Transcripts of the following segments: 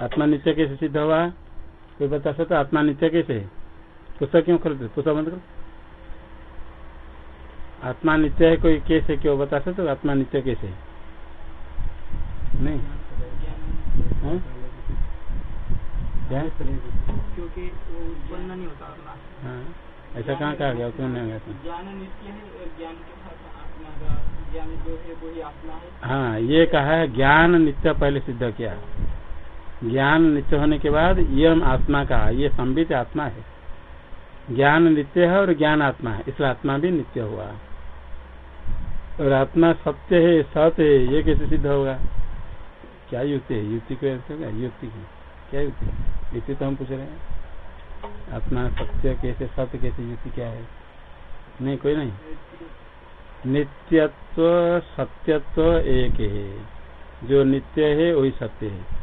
आत्मा नित्य कैसे सिद्ध हुआ? कोई बता सकता आत्मा नित्य कैसे? पुस्तक क्यों खोलते पुस्तक बंद करो। आत्मा नित्य है कोई कैसे क्यों बता सकते आत्मा नित्य कैसे? नहीं। क्योंकि वो उत्पन्न नहीं होता हाँ। ऐसा कहाँ कहा गया? क्यों नहीं गया है है है। हाँ ये कहा है ज्ञान नित्य पहले सिद्ध किया। ज्ञान नित्य होने के बाद यम आत्मा का, ये संबित आत्मा है। ज्ञान नित्य है और ज्ञान आत्मा है, इसलिए आत्मा भी नित्य हुआ। और आत्मा सत्य है सत्य है, ये कैसे सिद्ध होगा? क्या युक्ति है? युक्ति को ऐसे होगा, युक्ति की। क्या युक्ति? युक्ति तो हम पूछ रहे हैं। आत्मा सत्य कैसे सत्य कैसे, युक्ति क्या है? नहीं, कोई नहीं। नित्यत्व, सत्यत्व एक है। जो नित्य है, वही सत्य है।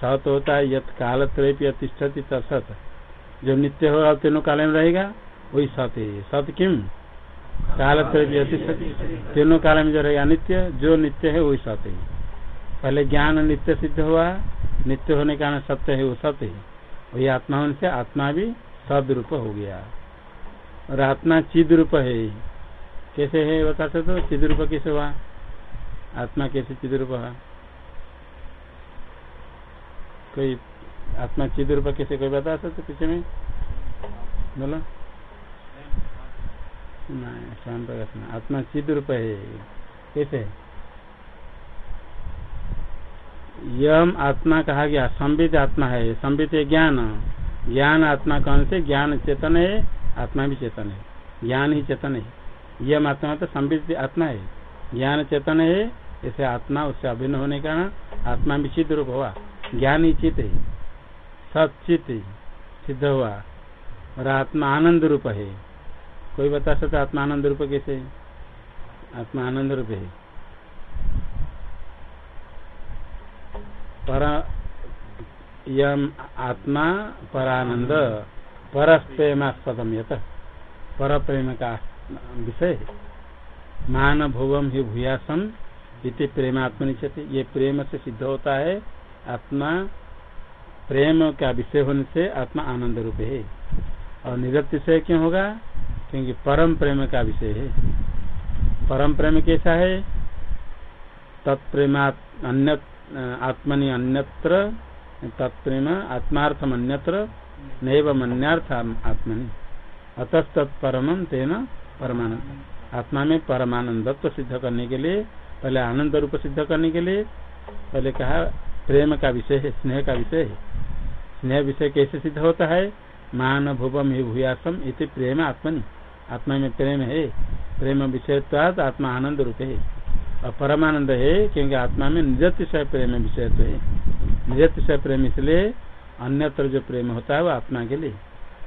सत होता है यथ काल त्रयपि तत्सत जो नित्य होगा तीनों काल में रहेगा, वही सत है। सत किम? काल त्रयपि तीनों काल में जो रहेगा नित्य, जो नित्य है, वही सत्य है। पहले ज्ञान नित्य सिद्ध हुआ, नित्य होने के कारण सत्य है, वो सत्य है। वही आत्मा होने से आत्मा भी सद रूप हो गया। और आत्मा चिद रूप है। कैसे है, बता सकते हो? चिद रूप कैसे हुआ? आत्मा कैसे चिद रूप हुआ? कोई आत्मा चिद रूप कैसे कोई बता सकते पीछे में? बोलो। नहीं प्रकाश आत्मा चिद रूप है। कैसे? यम आत्मा कहा गया संबित आत्मा है। संबित है ज्ञान। ज्ञान आत्मा कौन से? ज्ञान चेतन है, आत्मा भी चेतन है। ज्ञान ही चेतन है। यम आत्मा तो संबित आत्मा है। ज्ञान चेतन है, इसे आत्मा उससे अभिन्न होने का आत्मा भी चित्त रूप हुआ। ज्ञान चित्त है सचित सिद्ध हुआ। और आत्मा आनंद रूप है। कोई बता सकता आत्मा आनंद रूप कैसे? आत्मा आनंद रूप है। पर यम आत्मा परानंद पर प्रेमास्पदम यत। पर प्रेम का विषय मान भुवम ही भूयासम इति प्रेमात्मनिचते ये प्रेम से सिद्ध होता है। आत्मा प्रेम का विषय होने से आत्मा आनंद रूप है। और निरत विषय क्यों होगा? क्योंकि परम प्रेम का विषय है। परम प्रेम कैसा है? तत्प्रेमा अन्य आत्मनि अन्यत्र, तत्प्रेम आत्मार्थम अन्यत्र नैव मन्यार्थ आत्मनि। अतस्त परम तेना परमानंद आत्मा में परमानंदत्व सिद्ध करने के लिए, पहले आनंद रूप सिद्ध करने के लिए, पहले कहा प्रेम का विषय है, स्नेह का विषय है। स्नेह विषय कैसे सिद्ध होता है? मान भुवम ही भूयासम, इति प्रेम आत्मनि। आत्मा में प्रेम है। प्रेम विषय आत्मा आनंद रूप है। और परमानंद है, क्योंकि आत्मा में निजतिशय प्रेम विषय तो है। निजतिशय प्रेम इसलिए अन्यत्र जो प्रेम होता है, वो आत्मा के लिए।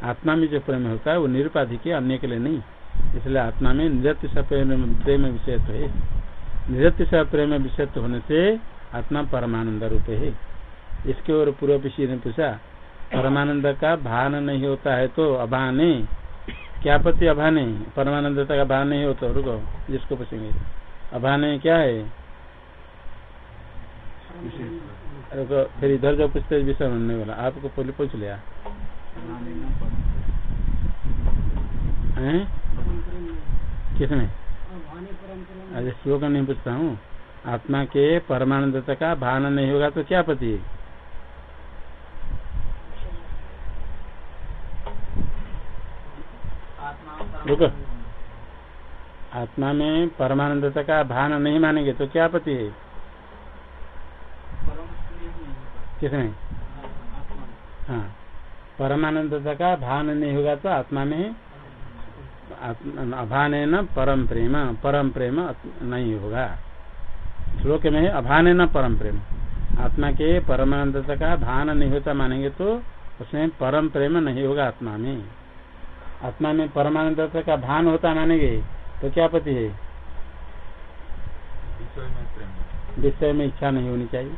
आत्मा में जो प्रेम होता है, वो निरुपाधि के अन्य के लिए नहीं। इसलिए आत्मा में निजतिशय प्रेम विषय तो है। निजतिशय प्रेम विषय होने से आत्मा परमानंद रूप है। इसके और पूर्व पिछी ने पूछा परमानंद का भान नहीं होता है तो अभाने क्या पति अभाने? परमानंदता का भान नहीं होता रुको जिसको पूछेंगे। अभाने क्या है? रुको फिर इधर जो पूछते विषय होने वाला आपको पहले पूछ लिया। किसने? अरे श्लोक नहीं पूछता हूँ। आत्मा के परमानंदता का भान नहीं होगा तो क्या पति रुको। आत्मा में परमानंदता का भान नहीं मानेंगे तो क्या पति है? किसमें? हाँ। परमानंदता का भान नहीं होगा तो आत्मा में अभान है न? परम प्रेम। परम प्रेम नहीं होगा। श्लोक में अभान न परम प्रेम। आत्मा के परमानंदता का भान नहीं होता मानेंगे तो उसमें परम प्रेम नहीं होगा आत्मा में। आत्मा में परमानंदता का भान होता मानेंगे तो क्या पति है? विषय में इच्छा नहीं होनी चाहिए।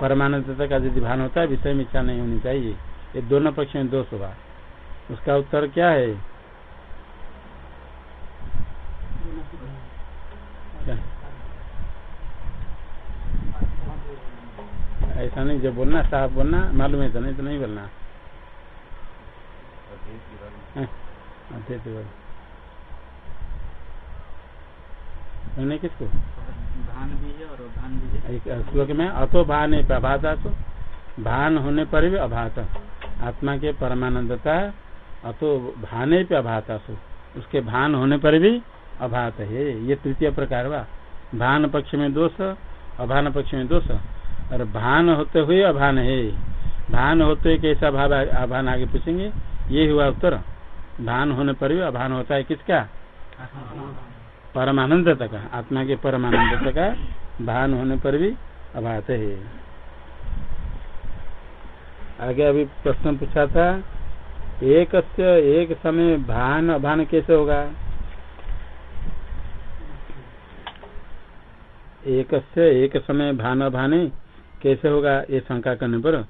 परमानंदता का यदि भान होता है विषय में इच्छा नहीं होनी चाहिए। ये दोनों पक्ष में दोष होगा। उसका उत्तर क्या है? ऐसा नहीं जो बोलना साफ़ बोलना मालूम है तो नहीं तो नहीं बोलना। हाँ, नहीं किसको? भान भी है और भान है। एक श्लोक में अतो भान प्रभाता तो भान होने पर भी अभात। आत्मा के परमानंदता अतो भाने पे अभाता सु उसके भान होने पर भी अभात है। ये तृतीय प्रकार वा भान पक्ष में दोष अभान पक्ष में दोष। और भान होते हुए अभान है। भान होते हुए कैसा भाव अभान आगे पूछेंगे? ये हुआ उत्तर। भान होने पर भी अभान होता है किसका? परमानंद का आत्मा के परमानंदता का भान होने पर भी अभात है। आगे अभी प्रश्न पूछा था, एक एक समय भान अभान कैसे होगा? एक एक समय भान अभाने कैसे होगा ये शंका करने पर?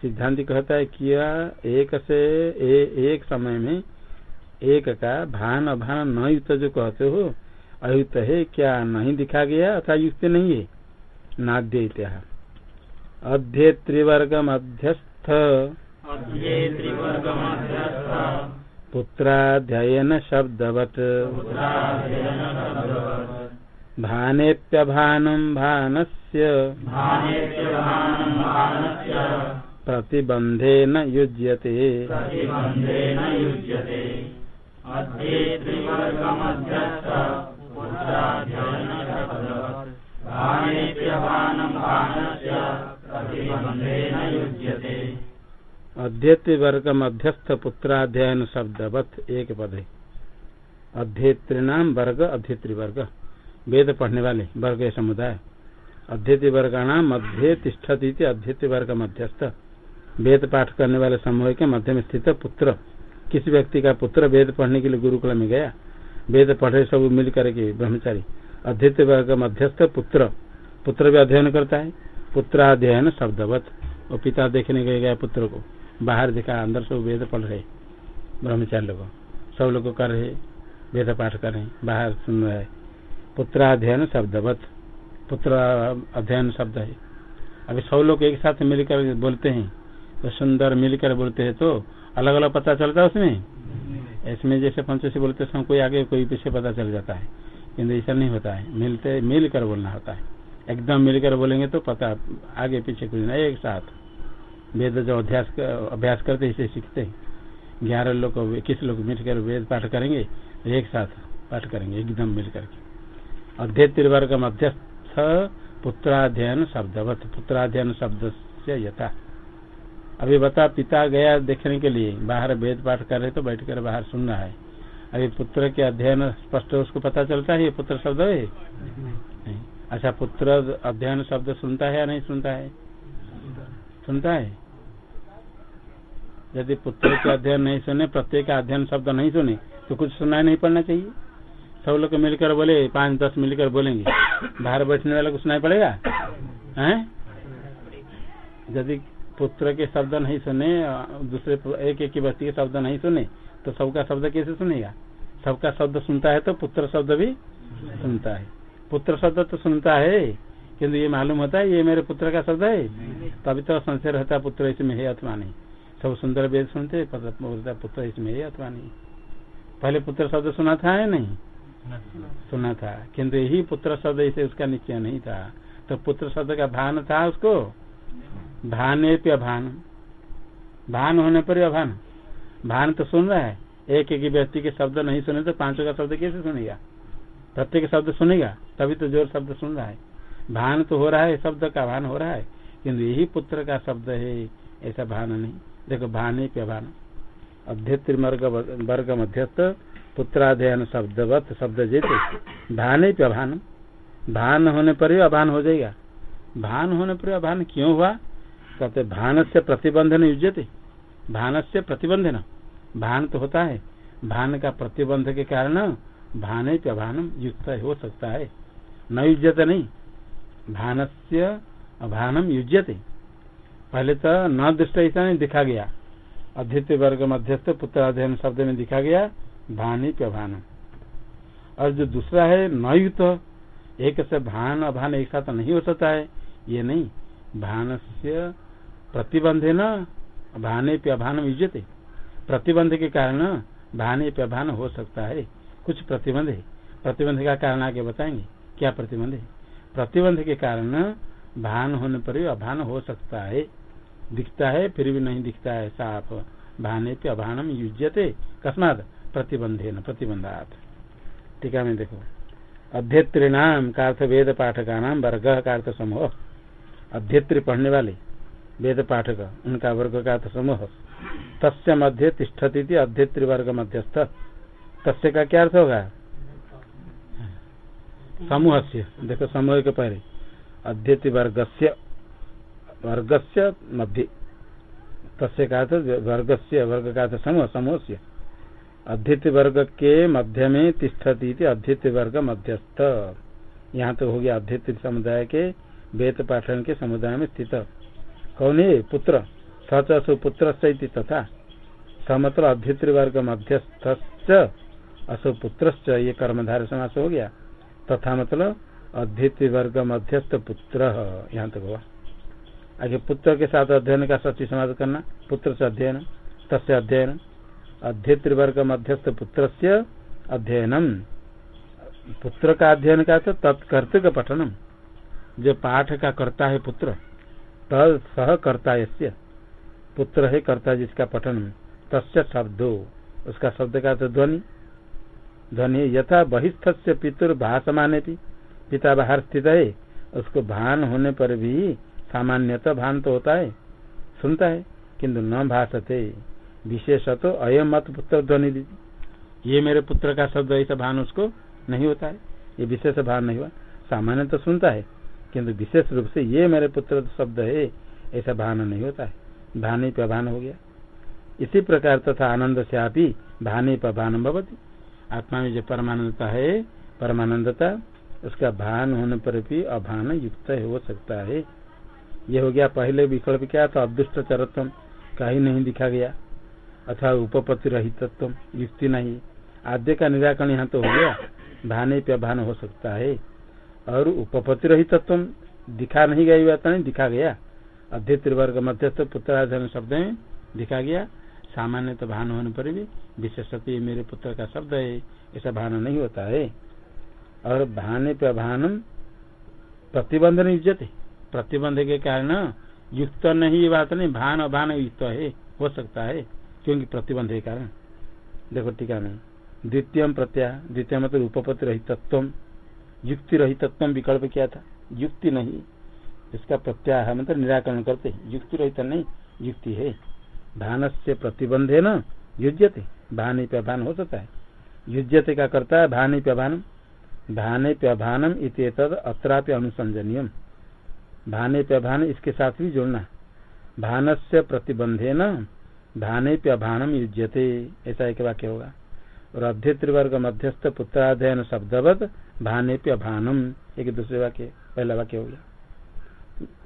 सिद्धांत कहता है किया एक से ए, एक समय में एक का भान अभान न युक्त जो कहते हो अयुक्त है क्या नहीं दिखा गया अथा युक्त नहीं है? नाद्य इत्या अध्येत्रिवर्ग मध्यस्थ पुत्राध्ययन शब्दवत। भानेप्यभानं भानस्य प्रतिबन्धेन युज्यते। अध्येत्र वर्ग मध्यस्थ पुत्राध्ययन शब्दवत एक पद है अध्येत्रीनाम वर्ग अध्येत्री वर्ग वेद पढ़ने वाले वर्ग समुदाय। अध्येति वर्गाणाम मध्य तिष्ठती अध्येति वर्ग मध्यस्थ। वेद पाठ करने वाले समूह के मध्य में स्थित पुत्र। किसी व्यक्ति का पुत्र वेद पढ़ने के लिए गुरुकुल में गया। वेद पढ़े सब मिल करके ब्रह्मचारी। अध्येत वर्ग मध्यस्थ पुत्र। पुत्र भी अध्ययन करता है। पुत्राध्ययन शब्दवत। और पिता देखने गए गया पुत्र को। बाहर देखा, अंदर सब वेद पढ़ रहे। ब्रह्मचारी लोग। सब लोग कर रहे। वेद पाठ कर रहे। बाहर सुन रहे। पुत्राध्ययन शब्दवत। पुत्र अध्ययन शब्द है। अभी सब लोग एक साथ मिलकर बोलते हैं तो सुंदर मिलकर बोलते हैं तो अलग अलग पता चलता है उसमें? इसमें जैसे पंचशी बोलते समय कोई आगे कोई पीछे पता चल जाता है। किन्तु ऐसा नहीं होता है। मिलते, मिलकर बोलना होता है। एकदम मिलकर बोलेंगे तो पता, आगे पीछे कुछ नहीं, एक साथ। वेद जो अभ्यास अभ्यास करते इसे सीखते ग्यारह लोग, इक्कीस लोग मिलकर वेद पाठ करेंगे तो एक साथ पाठ करेंगे, एकदम मिलकर करके अध्यय वर्ग मध्यस्थ पुत्राध्ययन शब्दवत। पुत्राध्ययन शब्द से यथा। अभी बता, पिता गया देखने के लिए। बाहर वेद पाठ कर रहे तो बैठ कर बाहर सुन रहा है। अभी पुत्र के अध्ययन स्पष्ट उसको पता चलता है पुत्र शब्द है? नहीं। अच्छा पुत्र अध्ययन शब्द सुनता है या नहीं सुनता है? सुनता है। यदि पुत्र के अध्ययन नहीं सुने, प्रत्येक अध्ययन शब्द नहीं सुने तो कुछ सुनाई नहीं पड़ना चाहिए। सब लोग मिलकर बोले, पाँच, दस मिलकर बोलेंगे। बाहर बैठने वाले को सुनाई पड़ेगा? हैं? यदि पुत्र के शब्द नहीं सुने, दूसरे एक एक व्यक्ति के शब्द नहीं सुने तो सबका शब्द कैसे सुनेगा? सबका शब्द सुनता है तो पुत्र शब्द भी सुनता है। पुत्र शब्द तो सुनता है, किंतु ये मालूम होता है, ये मेरे पुत्र का शब्द है। तभी तो संशय रहता पुत्र इसमें है अथवा नहीं। सब सुंदर वेद सुनते पुत्र इसमें है अथवा नहीं। पहले पुत्र शब्द सुना था या नहीं? सुना था। किंतु यही पुत्र शब्द इसे उसका निश्चय नहीं था। तो पुत्र शब्द का भान था उसको? भाने पे अभान। भान होने पर अभान। भान तो सुन रहा है। एक एक व्यक्ति के शब्द नहीं सुने तो पाँचों का शब्द कैसे सुनेगा? प्रत्येक शब्द सुनेगा, तभी तो ज़ोर शब्द सुन रहा है। भान तो हो रहा है, शब्द का भान हो रहा है। किंतु यही पुत्र का शब्द है, ऐसा भान नहीं। देखो भाने पे भान अध्यत्र वर्ग मध्यस्थ पुत्राध्ययन शब्दवत शब्द जेते भाने पे अभान। भान होने पर ही अभान हो जाएगा। भान होने पर अभान क्यों हुआ? कहते, भान से प्रतिबंधन युजते भान से प्रतिबंधन। भान तो होता है। भान का प्रतिबंध के कारण भाने पे अभान युक्त हो सकता है। न युजते नहीं। भान से अभानम युजते पहले तो न दृष्ट ऐसा नहीं दिखा गया। अध्यत्य वर्ग मध्यस्थ पुत्र अध्ययन शब्द में दिखा गया। भानी प्रभान और जो दूसरा है, नयुत, एक से भान अभान, एक साथ नहीं हो सकता है। ये नहीं, भान से प्रतिबंध है न, भाने पे अभान युजते प्रतिबंध के कारण भाने पे अभान हो सकता है। कुछ प्रतिबंध है। प्रतिबंध का कारण आगे बताएँगे। क्या प्रतिबंध है? प्रतिबंध के कारण भान होने पर भी अभान हो सकता है। दिखता है, फिर भी नहीं दिखता है साफ़ भाने पे अभानम युजते कस्मात प्रतिबंधे न प्रतिबंधात टीका में देखो। अध्यत्रिणाम का अर्थ वेद पाठका नाम वर्ग का अर्थ समूह अध्यत्री पढ़ने वाले वेद पाठक उनका वर्ग का अर्थ समूह तस्य मध्य तिष्ठती अध्यत्री वर्ग मध्यस्थ। तस्य का क्या अर्थ होगा? समूह से देखो, समूह के पहले। अध्यति वर्ग से वर्ग से मध्य। तस्य का अर्थ? वर्ग से वर्ग का अर्थ समूह समूह से अध्यति वर्ग के मध्य में तिष्ठती अध्यति वर्ग मध्यस्थ। यहाँ तो हो गया अध्यति समुदाय के वेद पाठन के समुदाय में स्थित। कौन? है पुत्र। सच असु पुत्र तथा। समत्र अध्यति वर्ग मध्यस्थ असु पुत्र ये कर्मधार समास हो गया। तथा मतलब अध्यति वर्ग मध्यस्थ पुत्र, यहाँ तक हुआ। आगे पुत्र के साथ अध्ययन का सच्ची समाज करना पुत्र से अध्ययन, तस्य अध्ययन। अध्यत्र वर्ग मध्यस्थ पुत्र से अध्ययनम। पुत्र का अध्ययन का तो तत्कर्तृक पठनम जो पाठ का करता है पुत्र, तद सह करता यस्य। पुत्र है कर्ता जिसका पठन, तस्य शब्दो। उसका शब्द का तो ध्वनि। ध्वनि यथा बहिस्थ से पितुर भाषमाने पिता बाहर स्थित है, उसको भान होने पर भी सामान्यतः भान तो होता है। सुनता है किंतु न भाषते विशेष तो अयम मत पुत्र ध्वनि दीदी ये मेरे पुत्र का शब्द ऐसा भान उसको नहीं होता है। ये विशेष भान नहीं हुआ। सामान्य तो सुनता है, किंतु विशेष रूप से ये मेरे पुत्र शब्द है, ऐसा भान नहीं होता है। भानी पे भान हो गया। इसी प्रकार तथा आनंद से आप ही भानी पर भान भवती। आत्मा में जो परमानंदता है, परमानंदता, उसका भान होने पर भी अभान युक्त हो सकता है। ये हो गया पहले विकल्प क्या था? अदृष्ट चरत्व कहीं नहीं दिखा गया। अथवा उपपत्ति रहित युक्ति नहीं। आद्य का निराकरण यहाँ तो हो गया। भाने पे भान हो सकता है। और उपपत्ति रहित दिखा नहीं गई बात नहीं दिखा गया। अध्यत्र वर्ग मध्यस्थ पुत्राधन शब्द में दिखा गया। सामान्य तो भान होने पर भी विशेषत मेरे पुत्र का शब्द है। ऐसा भान नहीं होता है। और भाने पे भानम प्रतिबंध नहीं युजते प्रतिबंध के कारण युक्त नहीं बात नहीं भान अभान युक्त है। हो सकता है। क्योंकि प्रतिबंध है कारण। देखो टीका में द्वितीय प्रत्याह द्वितीय मतलब उपपत्ति रही तत्व युक्ति रही तत्व विकल्प क्या था? युक्ति नहीं। इसका प्रत्याह मतलब निराकरण करते युक्ति रहित नहीं, युक्ति है। भान से प्रतिबंधे न? युजते भानी पे भान हो सकता है। युजते का करता है भानी पे भान भाने पे भानम इत अत्रापि अनुसंजनियम। भाने पे भान इसके साथ भी जोड़ना भानस्य प्रतिबंधे न? भाने पे अभानम युज्यते, ऐसा एक वाक्य होगा। और अध्यत्रिवर्ग मध्यस्थ पुत्राध्ययन शब्दवत भाने पे अभानम, एक दूसरे वाक्य, पहला वाक्य हो गया।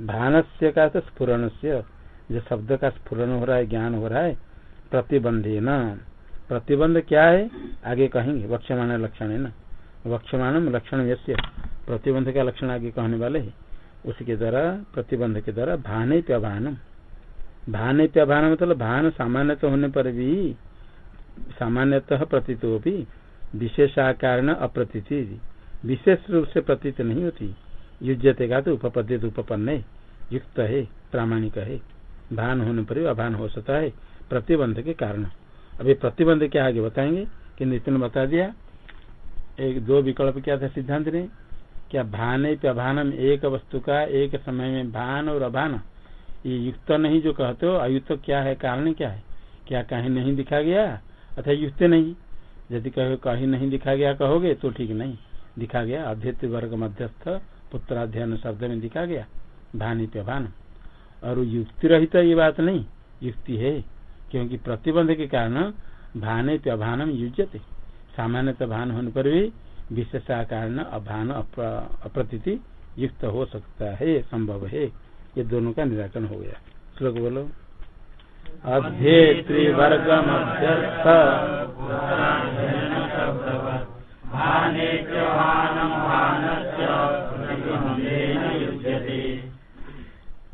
भान से का स्फुरन से जो शब्द का स्फुरन हो रहा है, ज्ञान हो रहा है प्रतिबंधे न प्रतिबंध क्या है? आगे कहेंगे वक्षमान लक्षण है न वक्षमानम लक्षण यश्य प्रतिबंध का लक्षण आगे कहने वाले है। उसके द्वारा, प्रतिबंध के द्वारा, भाने पे अभानम। भान भान मतलब भान सामान्य होने पर भी, सामान्यतः प्रतीत हो भी विशेषाकार अप्रतीति विशेष रूप से प्रतीत नहीं होती। युजते का तो उपपद्य उपपन्न, युक्त है, प्रामाणिक है। भान होने पर भी अभान हो सकता है, प्रतिबंध के कारण। अभी प्रतिबंध क्या आगे बताएँगे कि नितिन बता दिया। एक, दो विकल्प क्या था सिद्धांत ने? क्या भान अभानम एक वस्तु का एक समय में भान और अभान? ये युक्त नहीं जो कहते हो अयुक्त क्या है, कारण क्या है? क्या कहीं नहीं दिखा गया? अथा युक्त नहीं। यदि कहो, कहीं नहीं दिखा गया कहोगे तो ठीक नहीं। दिखा गया अध्यक्ष वर्ग मध्यस्थ पुत्राध्ययन शब्द में दिखा गया। भानी भान और युक्ति रहित ये बात नहीं। युक्ति है, क्योंकि प्रतिबंध के कारण भाने पे अभानम युजते सामान्यतः भान होने पर भी विशेषा कारण अभान अप्रती युक्त हो सकता है, संभव है। ये दोनों का निराकरण हो गया। श्लोक बोलो। अध्येत्रिवर्ग मध्यस्थ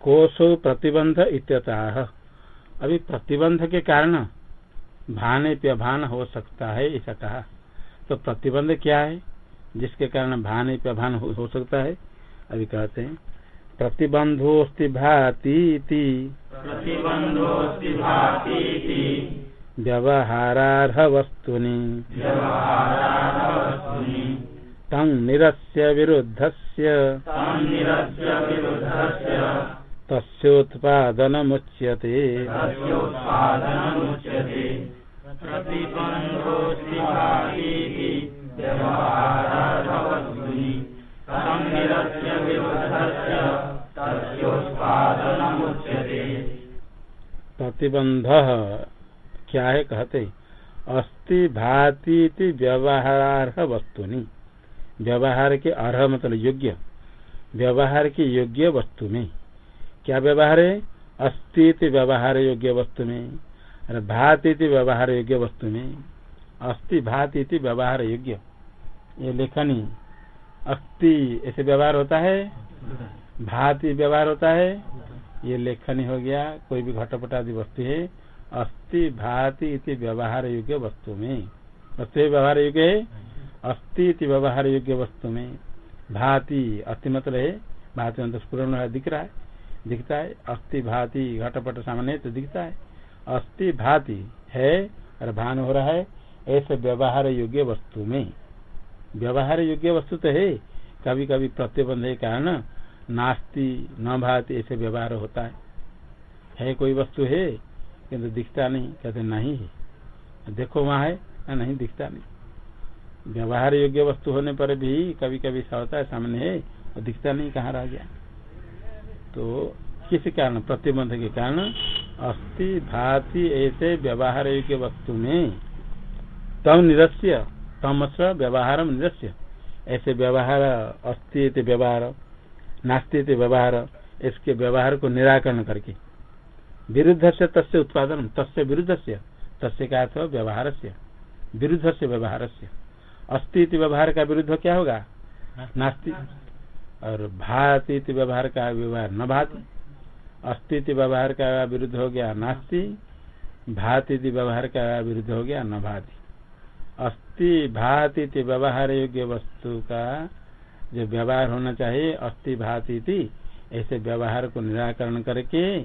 कोशो प्रतिबंध इत्यतः। अभी प्रतिबंध के कारण भाने पे भान हो सकता है ऐसा कहा। तो प्रतिबंध क्या है? जिसके कारण भाने पे भान हो, हो सकता है? अभी कहते हैं। प्रतिबंधोस्ति भाती प्रतिबंधोऽस्ति भातीति। व्यवहारार्ह वस्तुनि तं निरस्य विरुद्धस्य। तस्योत्पादनमुच्यते। तस्योत्पादनमुच्यते। प्रतिबंध क्या है कहते? अस्ति भाती व्यवहारार्ह वस्तुनि व्यवहार के अर्ह मतलब योग्य। व्यवहार के योग्य वस्तु में क्या व्यवहार है? अस्ति व्यवहार योग्य वस्तु में और भाती व्यवहार योग्य वस्तु में अस्ति भाती व्यवहार योग्य। ये लेखनी। अस्ति, ऐसे व्यवहार होता है? भाती व्यवहार होता है। ये लेखनी हो गया, कोई भी घटपट आदि वस्तु है। अस्थि भाति इति व्यवहार योग्य वस्तु में। वस्तु व्यवहार योग्य है? अस्थि इति व्यवहार योग्य वस्तु में। भाति अस्थि मतलब है। भाति मतलब स्पूर्ण दिख रहा है। दिखता है। अस्थि भाति घटपट सामान्य तो दिखता है। अस्थि भाति है, और भान हो रहा है, ऐसे व्यवहार योग्य वस्तु में। व्यवहार योग्य वस्तु तो है। कभी कभी प्रतिबंध के कारण नास्ति, न भाति, ऐसे व्यवहार होता है। है कोई वस्तु है? किंतु दिखता नहीं। कहते, नहीं है। देखो वहाँ है, ना नहीं, दिखता नहीं। व्यवहार योग्य वस्तु होने पर भी कभी कभी ऐसा होता है सामने है, और दिखता नहीं, कहाँ रह गया? तो किस कारण? प्रतिबंध के कारण अस्थि भाति ऐसे व्यवहार योग्य वस्तु में तम निरस्य तमस व्यवहार निरस्य। ऐसे व्यवहार, अस्ति व्यवहार नास्ति व्यवहार इसके व्यवहार को निराकरण करके। विरुद्ध से तस्य उत्पादन तस्य विरुद्ध से तस्य का अर्थ व्यवहार से विरुद्ध से व्यवहार से अस्ति व्यवहार का विरुद्ध क्या होगा? नास्ति। और भाति व्यवहार का व्यवहार न भाति। अस्तित्व व्यवहार का विरुद्ध हो गया नास्ति। भाति व्यवहार का विरुद्ध हो गया न भाति। अस्ति भाति व्यवहार योग्य वस्तु का जो व्यवहार होना चाहिए अस्ति भाति ऐसे व्यवहार को निराकरण करके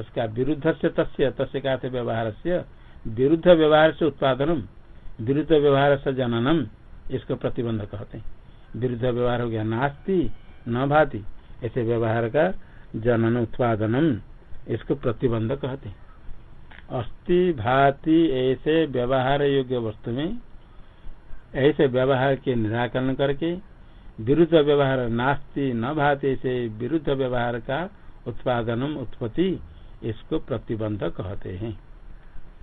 उसका विरुद्ध से तस्य तस्य का व्यवहार से विरुद्ध व्यवहार से उत्पादनम, विरुद्ध व्यवहार से जननम, इसको प्रतिबंध कहते हैं। विरुद्ध व्यवहार हो गया नास्ती, न भाति, ऐसे व्यवहार का जनन उत्पादनम, इसको प्रतिबंध कहते हैं। अस्ति भाति ऐसे व्यवहार योग्य वस्तु में, ऐसे व्यवहार के निराकरण करके विरुद्ध व्यवहार नास्ति, न भाति ऐसे विरुद्ध व्यवहार का उत्पादनम उत्पत्ति, इसको प्रतिबंध कहते हैं।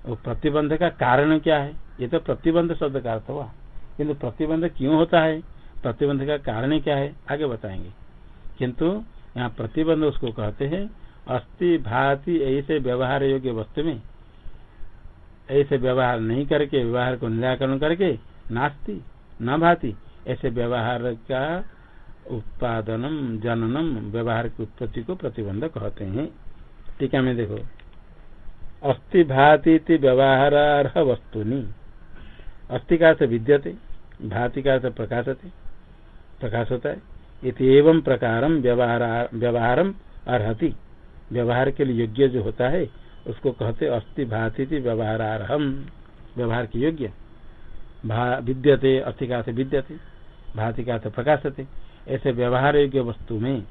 वो प्रतिबंध का कारण क्या है? ये तो प्रतिबंध शब्द का अर्थ हुआ। किन्तु प्रतिबंध क्यों होता है? प्रतिबंध का कारण क्या है? आगे बताएँगे। किंतु यहाँ प्रतिबंध उसको कहते हैं अस्थि भाति ऐसे व्यवहार योग्य वस्तु में, ऐसे व्यवहार नहीं करके, व्यवहार को निराकरण करके, नास्ति, न भाति ऐसे व्यवहार का उत्पादनम, जननम व्यवहार की उत्पत्ति को प्रतिबंध कहते हैं। टीका में देखो। अस्थि भाति व्यवहार वस्तुनि। अस्थि का अर्थ विद्यते, भाति का अर्थ प्रकाशते प्रकाश होता है इति एवं प्रकार व्यवहारम अर्ति व्यवहार के लिए योग्य जो होता है, उसको कहते अस्थि भाति व्यवहारारहम व्यवहार के योग्य। विद्यते अस्थि का विद्यते। भाति का प्रकाशते। ऐसे व्यवहार योग्य वस्तु में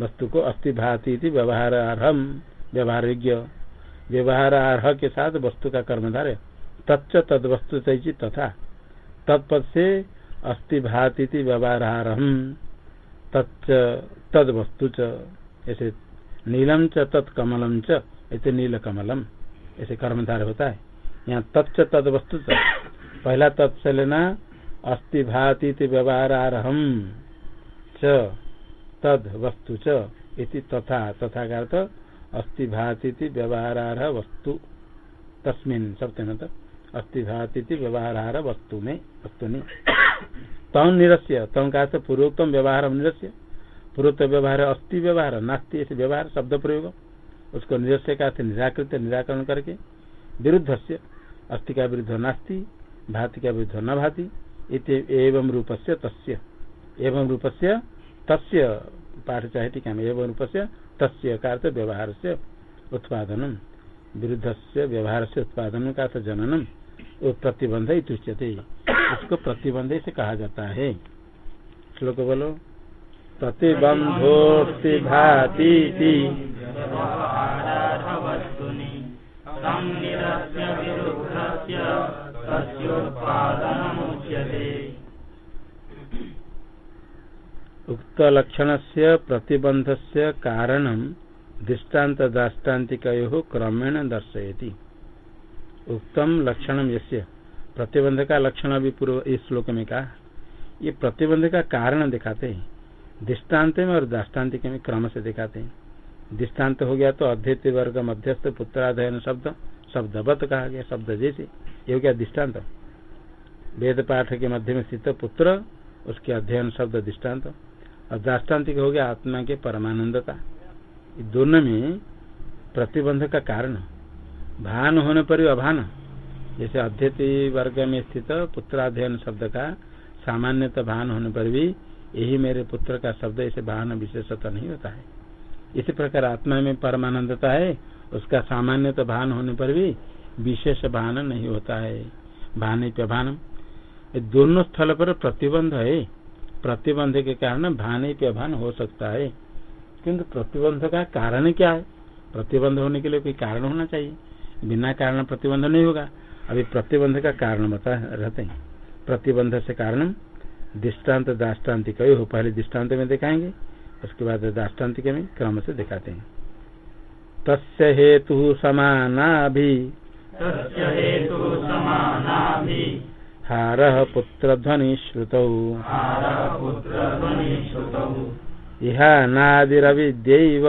वस्तु को अस्थि भाति व्यवहारारहम व्यवहार योग्य व्यवहारारह के साथ वस्तु का कर्मधार तच्च तद वस्तु तथा। तत्पद से अस्थि भाति व्यवहारहम तच्च तद वस्तु ऐसे नीलम च तत्कमलम च नील कमलम। ऐसे कर्मधार होता है। यहाँ तच्च तद वस्तु पहला तत् से लेना अस्थि भाति व्यवहारहम च तद वस्तु इति तथा तथा का अर्थ अस्थि भाति व्यवहार वस्तु। तस्मिन सप्तम अस्थि भाति व्यवहार वस्तु में वस्तु ने तम निरस्य तम का पूर्वोत्तम व्यवहार निरस्य। पूर्वोत्तम व्यवहार अस्थि व्यवहार, नास्ति ऐसे व्यवहार, शब्द प्रयोग। उसको निरस्य का अर्थ निराकृत, निराकरण करके। विरुद्ध से अस्थि का विरुद्ध नास्ति, भाति का विरुद्ध न भाति। एवं रूपस्य तस्य। एवं रूपस्य तस्य पाठ चाहे टीका में एवं रूपस्य तस्य का व्यवहार से उत्पादनम विरुद्ध से व्यवहार से उत्पादन का अर्थ जननम प्रतिबंध उच्यते उसको प्रतिबंध से कहा जाता है। श्लोक बोलो। प्रतिबंधोस्ति भाती उक्त लक्षण से प्रतिबंध से कारण दृष्टांत दाष्टान्तिक क्रमेण दर्शयति। उत्तम लक्षण यस्य? प्रतिबंध का लक्षण अभी पूर्व इस श्लोक में कहा, ये प्रतिबंध का कारण दिखाते हैं। दृष्टांत में और दाष्टान्तिक में क्रम से दिखाते हैं। दृष्टांत हो गया तो अध्यक्ष वर्ग, मध्यस्थ, पुत्राध्ययन शब्द, शब्दवत कहा गया, शब्द जैसे। ये हो गया दृष्टांत। वेद पाठ के मध्य में स्थित पुत्र, उसके अध्ययन शब्द दृष्टांत। और दाष्टान्तिक हो गया आत्मा के परमानंदता। दोनों में प्रतिबंध का कारण भान होने पर अभान जैसे अध्यति वर्ग में स्थित पुत्राध्ययन शब्द का सामान्यतः भान होने पर भी यही मेरे पुत्र का शब्द ऐसे भान विशेषता नहीं होता है। इसी प्रकार आत्मा में परमानंदता है, उसका सामान्यतः भान होने पर भी विशेष भान नहीं होता है। भान व्यभान दोनों स्थल पर प्रतिबंध है। प्रतिबंध के कारण भान व्यभान हो सकता है। किंतु प्रतिबंध का कारण क्या है? प्रतिबंध होने के लिए कोई कारण होना चाहिए। बिना कारण प्रतिबंध नहीं होगा। अभी प्रतिबंध का कारण बता रहते हैं। प्रतिबंध से कारण दृष्टांत दाष्टान्तिक हो। पहले दृष्टांत में दिखाएँगे, उसके बाद दाष्टान्तिक में क्रम से दिखाते हैं। तस्य हेतु हेतु समानाभि। हार पुत्र ध्वनि श्रुतौ हार पुत्रध्वनि श्रुतौ इहानादिरविद्यैव।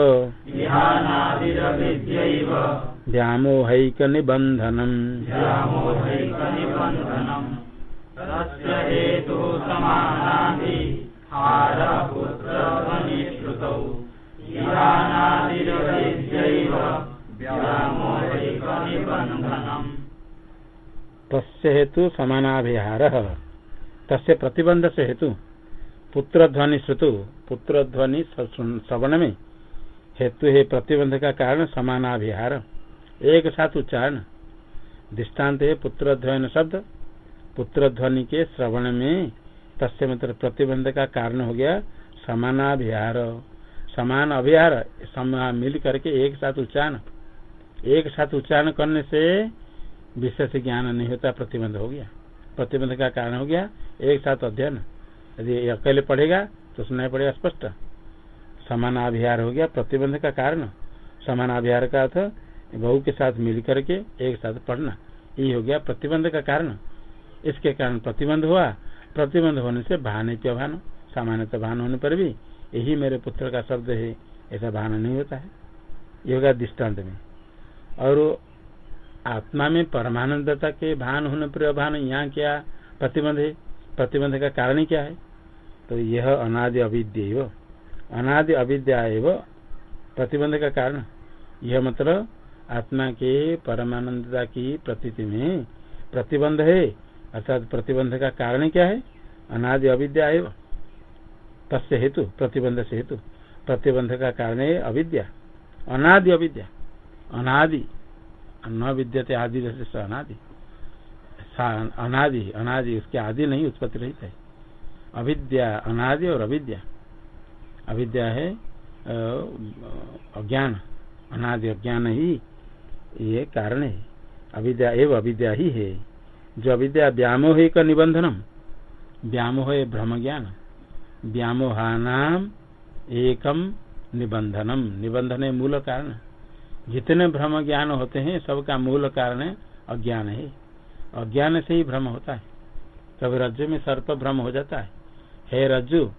निबन्धनम् व्यामोहैकनिबन्धनम्। तस्य हेतु समानाभि तस्य हेतु समानाभिहार। तस्य प्रतिबंध से हेतु पुत्र ध्वनि श्रुतु। पुत्र ध्वनि श्रवण में हेतु है प्रतिबंध का कारण समानाभिहार। एक साथ उच्चारण। दृष्टांत है पुत्र ध्वनि शब्द। पुत्र ध्वनि के श्रवण में तस्य मतलब प्रतिबंध का कारण हो गया समानाभिहार। समान अभिहार। समान मिल करके एक साथ उच्चारण। एक साथ उच्चारण करने से विशेष ज्ञान नहीं होता, प्रतिबंध हो गया। प्रतिबंध का कारण हो गया, एक साथ अध्ययन। यदि अकेले पढ़ेगा तो सुनाई पड़ेगा स्पष्ट। समानाभिहार हो गया, प्रतिबंध का कारण। समानाभिहार का अर्थ, बहु के साथ मिल करके एक साथ पढ़ना। ये हो गया प्रतिबंध का कारण। इसके कारण प्रतिबंध हुआ। प्रतिबंध होने से भान भान? सामान्यतः भान होने पर भी यही मेरे पुत्र का शब्द है, ऐसा भान नहीं होता है। ये होगा दृष्टांत में। और आत्मा में परमानंदता के भान होने पर अभान यहाँ क्या प्रतिबंध है? प्रतिबंध का कारण क्या है? तो यह अनादि अविद्य अनादि अविद्या प्रतिबंध का कारण। यह मतलब आत्मा के परमानंदता की प्रतीति में प्रतिबंध है। अर्थात प्रतिबंध का कारण क्या है? अनादि अविद्या तस्य हेतु, प्रतिबंध से हेतु। प्रतिबंध का कारण है अविद्या। अनादि अविद्या। अनादि न विद्यते आदि से अनादि। अनादि अनादि उसके आदि नहीं उत्पत्ति रहित है। अविद्या अनादि और अविद्या। अविद्या है अज्ञान। अनादि अज्ञान ही ये कारण है। अविद्या एवं अविद्या ही है। जो अविद्या व्यामोह का निबंधनम। व्यामोह भ्रम ज्ञान व्यामोहानाम एकम निबंधनम। निबंधन मूल कारण। जितने भ्रम ज्ञान होते हैं, सबका मूल कारण अज्ञान है। अज्ञान से ही भ्रम होता है। कभी रज्जु में सर्प भ्रम हो जाता है। हे रज्जु,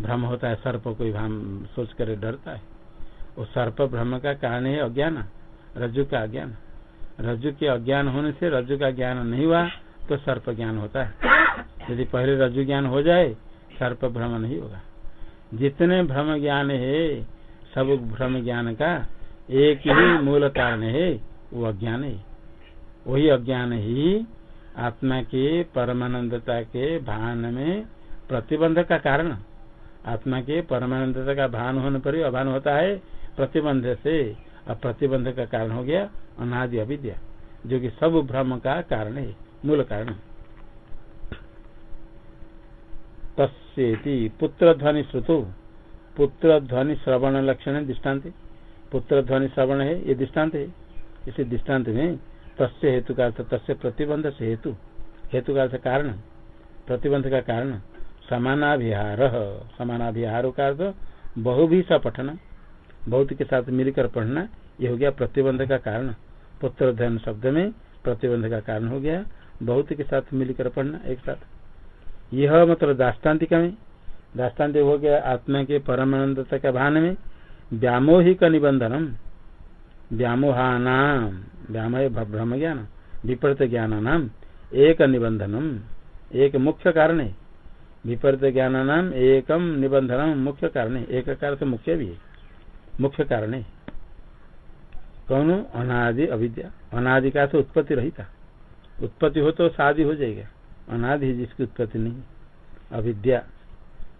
भ्रम होता है, सर्प कोई भ्रम सोच कर डरता है। वो सर्प भ्रम का कारण है अज्ञान, रज्जु का अज्ञान। रज्जु के अज्ञान होने से रज्जु का ज्ञान नहीं हुआ तो सर्प ज्ञान होता है। यदि पहले रज्जु ज्ञान हो जाए, सर्प भ्रम नहीं होगा। जितने भ्रम ज्ञान है, सब भ्रम ज्ञान का एक ही मूल कारण है, वो अज्ञान है। वही अज्ञान ही आत्मा के परमानंदता के भान में प्रतिबंध का कारण। आत्मा के परमानंदता का भान होने पर अभान होता है, प्रतिबंध से अब प्रतिबंध का कारण हो गया, अनादि अविद्या, जो कि सब भ्रम का कारण है, मूल कारण। तस्ेति पुत्र ध्वनि श्रुतो। पुत्र ध्वनि श्रवण लक्षण दृष्टांत। पुत्र ध्वनि श्रवण है, ये दृष्टांत है। इसे दृष्टांत में तस्य हेतु का अर्थ तस्य प्रतिबंध से हेतु हेतु का अर्थ कारण, प्रतिबंध का कारण, समानाभिहार। समानाभिहार का अर्थ बहु भी सा पठन, बहुत के साथ मिलकर पढ़ना, ये हो गया प्रतिबंध का कारण। पुत्र धन शब्द में प्रतिबंध का कारण हो गया, बहुत के साथ मिलकर पढ़ना एक साथ। यह मतलब दाष्टान्तिक में, दाष्टान्तिक हो गया आत्मा के परमानंदता का भान में व्यामोहिक निबंधनम व्यामोहानाम। व्यामोह भ्रम ज्ञान विपरीत ज्ञान नाम एक निबंधनम एक मुख्य कारण। है विपरीत ज्ञान नाम एकम निबंधनम मुख्य कारण। है एक कारण तो मुख्य भी है। मुख्य कारण। है कौन अनादि अविद्या। अनादि का तो उत्पत्ति रही था उत्पत्ति हो तो शादी हो जाएगा। अनादि जिसकी उत्पत्ति नहीं। अविद्या।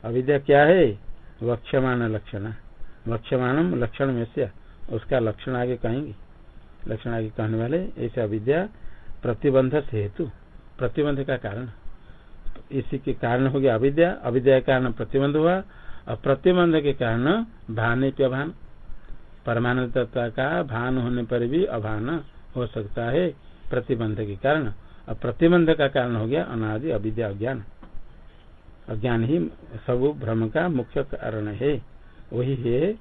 अविद्या क्या है? वक्षमान लक्षण। वक्षमानम लक्षण में उसका लक्षण आगे कहेंगे। लक्षण आगे कहने वाले, ऐसे अविद्या प्रतिबंध से हेतु प्रतिबंध का कारण। इसी के कारण हो गया अविद्या। अविद्या के कारण प्रतिबंध हुआ, और प्रतिबंध के कारण भान पे भान परमानंद तत्व का भान होने पर भी अभान हो सकता है प्रतिबंध के कारण। और प्रतिबंध का कारण हो गया अनादि अविद्या अज्ञान। अज्ञान ही सब भ्रम का मुख्य कारण है। वही है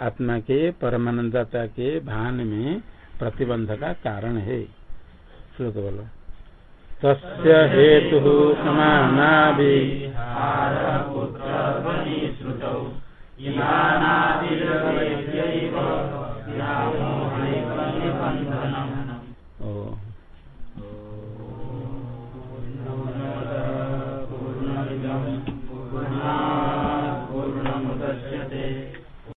आत्मा के, परमानंदता के भान में प्रतिबंध का कारण है। श्लोक बोलो। तस्य हेतु समानाभि पुत्र